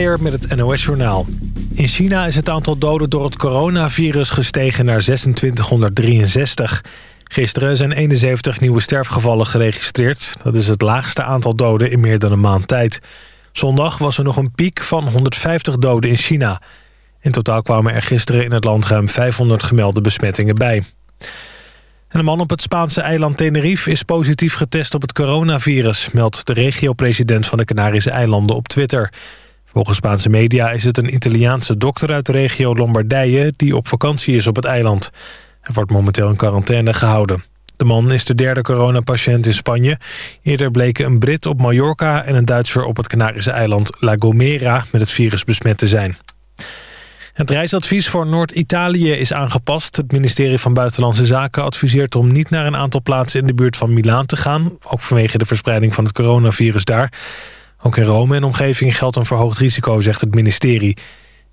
met het NOS-journaal. In China is het aantal doden door het coronavirus gestegen naar 2663. Gisteren zijn 71 nieuwe sterfgevallen geregistreerd. Dat is het laagste aantal doden in meer dan een maand tijd. Zondag was er nog een piek van 150 doden in China. In totaal kwamen er gisteren in het land ruim 500 gemelde besmettingen bij. En een man op het Spaanse eiland Tenerife is positief getest op het coronavirus... meldt de regio-president van de Canarische eilanden op Twitter. Volgens Spaanse media is het een Italiaanse dokter uit de regio Lombardije... die op vakantie is op het eiland. Hij wordt momenteel in quarantaine gehouden. De man is de derde coronapatiënt in Spanje. Eerder bleken een Brit op Mallorca en een Duitser op het Canarische eiland La Gomera... met het virus besmet te zijn. Het reisadvies voor Noord-Italië is aangepast. Het ministerie van Buitenlandse Zaken adviseert om niet naar een aantal plaatsen in de buurt van Milaan te gaan. Ook vanwege de verspreiding van het coronavirus daar. Ook in Rome en omgeving geldt een verhoogd risico, zegt het ministerie.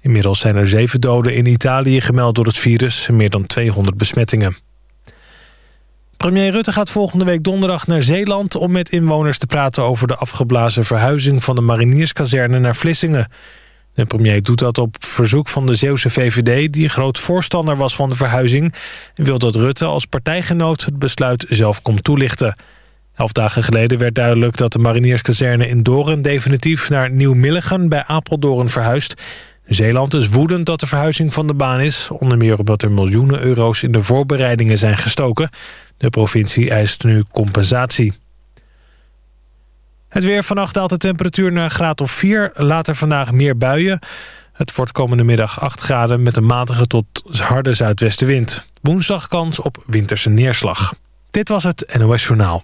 Inmiddels zijn er zeven doden in Italië gemeld door het virus... en meer dan 200 besmettingen. Premier Rutte gaat volgende week donderdag naar Zeeland... om met inwoners te praten over de afgeblazen verhuizing... van de marinierskazerne naar Vlissingen. De premier doet dat op verzoek van de Zeeuwse VVD... die een groot voorstander was van de verhuizing... en wil dat Rutte als partijgenoot het besluit zelf komt toelichten... Elf dagen geleden werd duidelijk dat de marinierskazerne in Doren... definitief naar Nieuw-Milligen bij Apeldoorn verhuist. Zeeland is woedend dat de verhuizing van de baan is. Onder meer omdat er miljoenen euro's in de voorbereidingen zijn gestoken. De provincie eist nu compensatie. Het weer vannacht daalt de temperatuur naar een graad of 4. Later vandaag meer buien. Het wordt komende middag 8 graden met een matige tot harde zuidwestenwind. Woensdag kans op winterse neerslag. Dit was het NOS Journaal.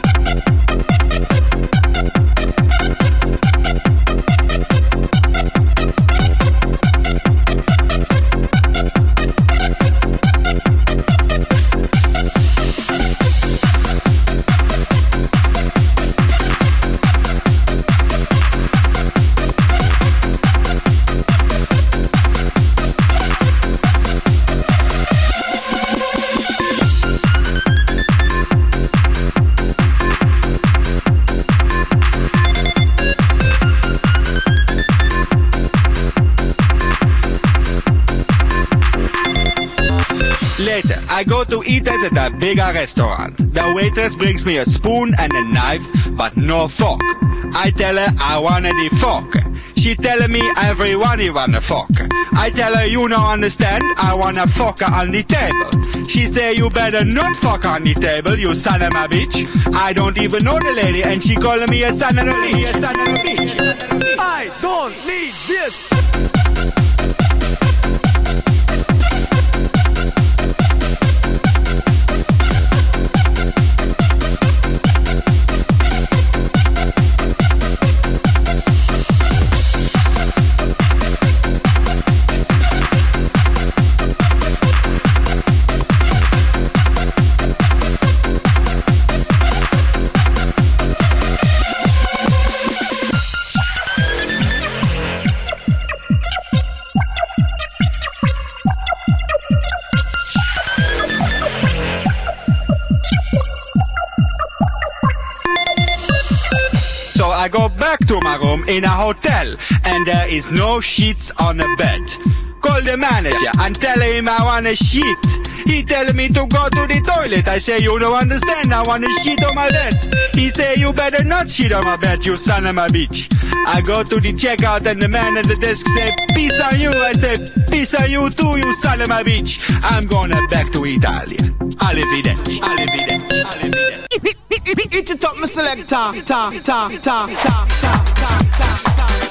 I go to eat at a bigger restaurant. The waitress brings me a spoon and a knife, but no fork. I tell her I want the fork. She telling me everyone you want a fork. I tell her you no understand, I wanna fork on the table. She say you better not fuck on the table, you son of a bitch. I don't even know the lady and she calling me a son of a bitch. I don't need this. in a hotel and there is no sheets on a bed. Call the manager and tell him I wanna shit. He tell me to go to the toilet. I say you don't understand. I wanna shit on my bed. He say you better not shit on my bed, you son of a bitch. I go to the checkout and the man at the desk say peace on you. I say peace on you too, you son of a bitch. I'm gonna back to Italy. Arrivederci, arrivederci, arrivederci. It's it top, my selector. Ta ta ta ta ta ta ta ta.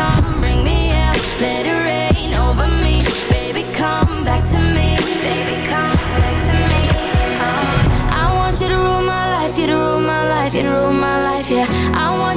come bring Let it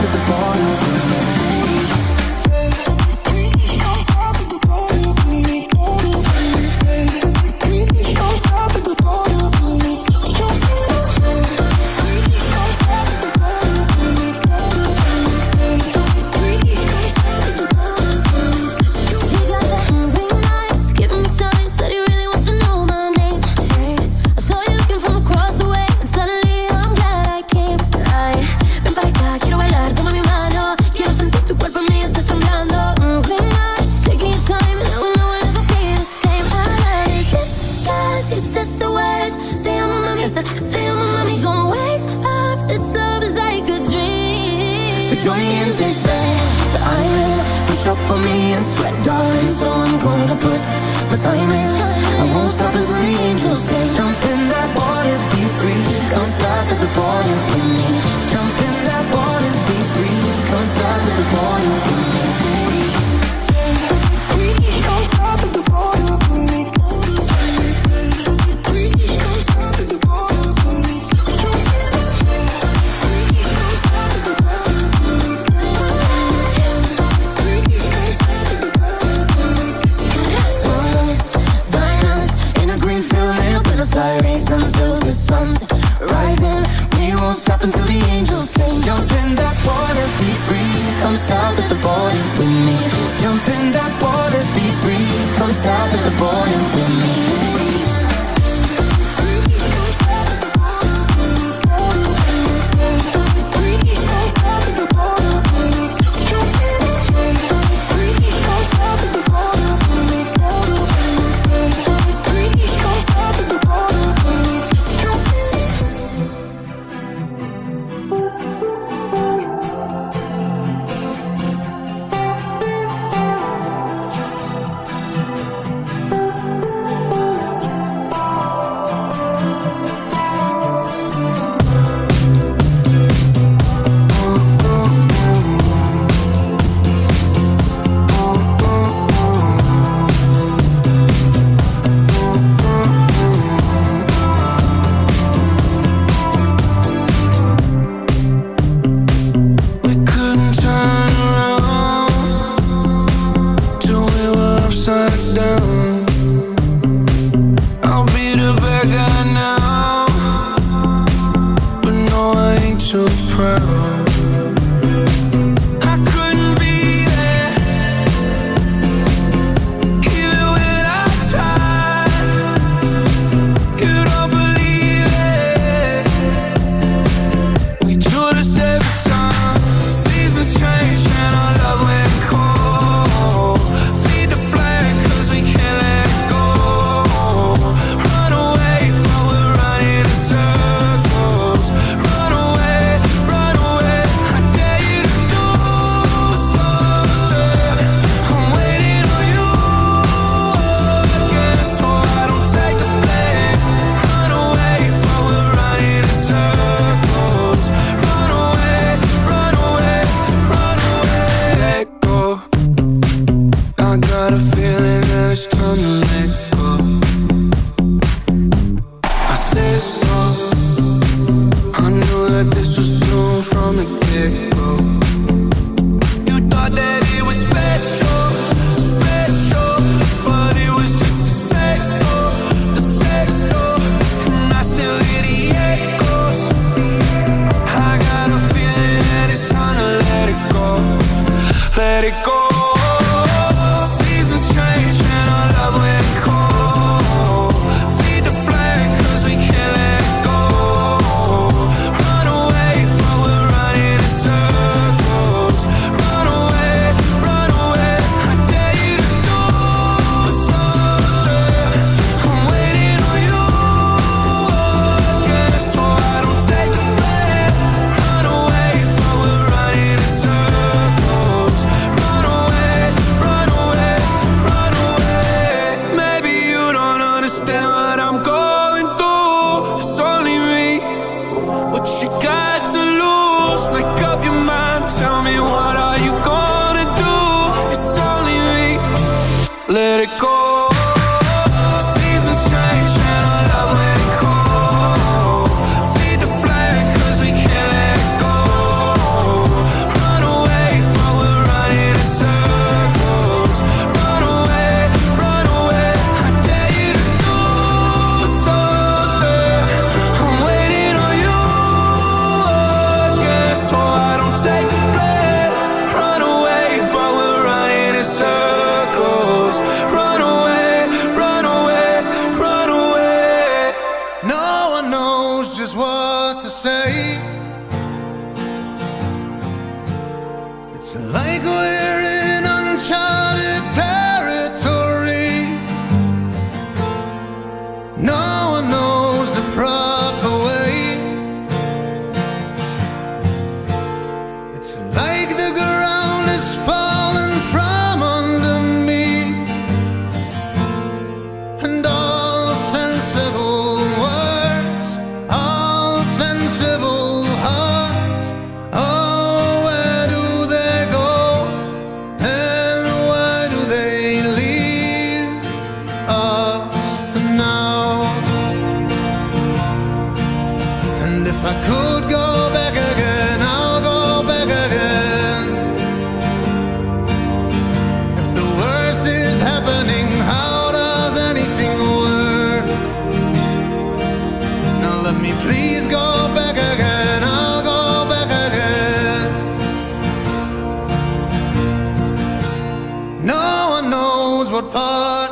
to the bottom.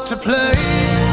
to play.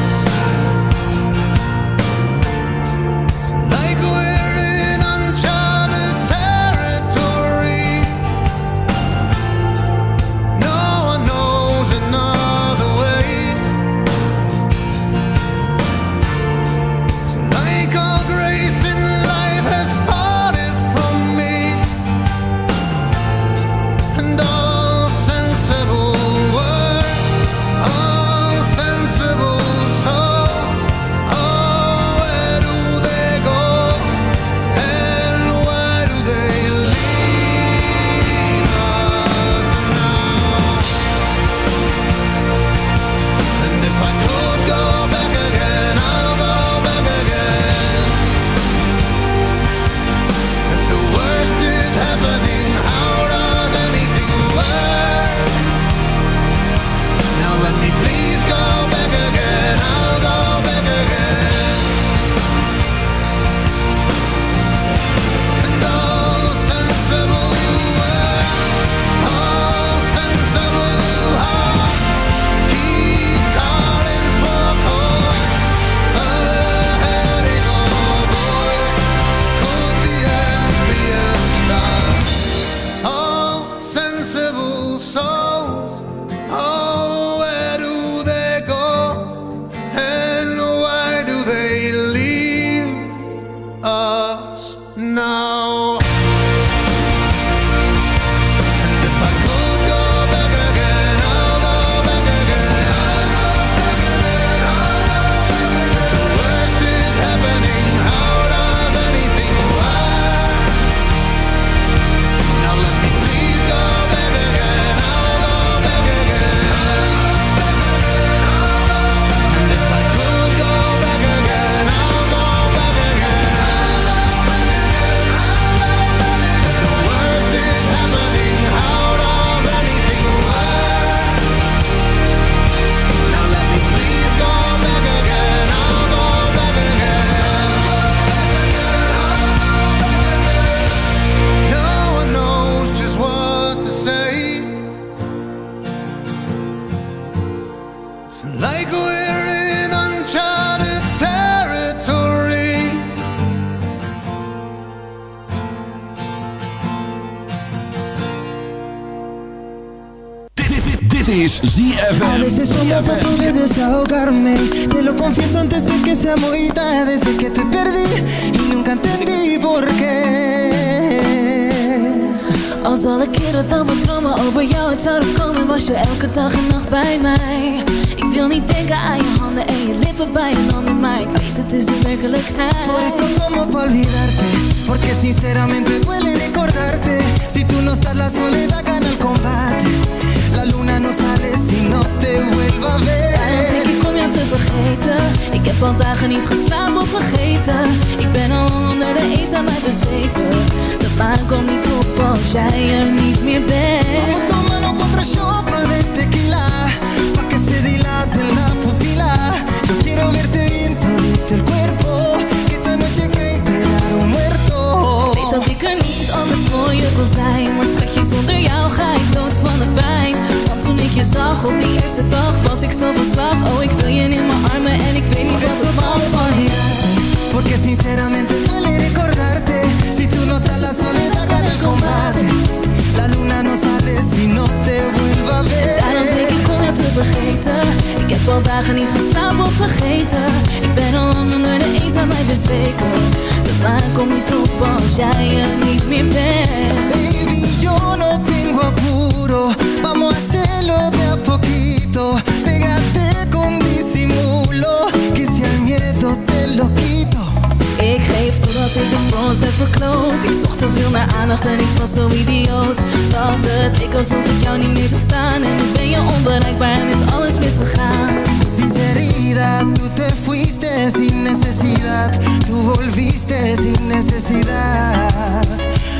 zo idioot Dat het leek alsof ik jou niet meer zou staan En nu ben je onbereikbaar en is alles misgegaan Sinceridad, tú te fuiste sin necesidad Tú volviste sin necesidad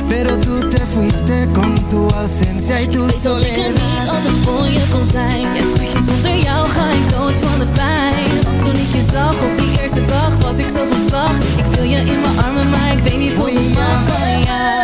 Pero tú te fuiste con tu ausencia y tu ik soledad Ik weet dat ik niet altijd voor je kon zijn Ja, je zonder jou ga ik dood van de pijn Want toen ik je zag op die eerste dag was ik zo van slag Ik wil je in mijn armen, maar ik weet niet hoe ik mag van jou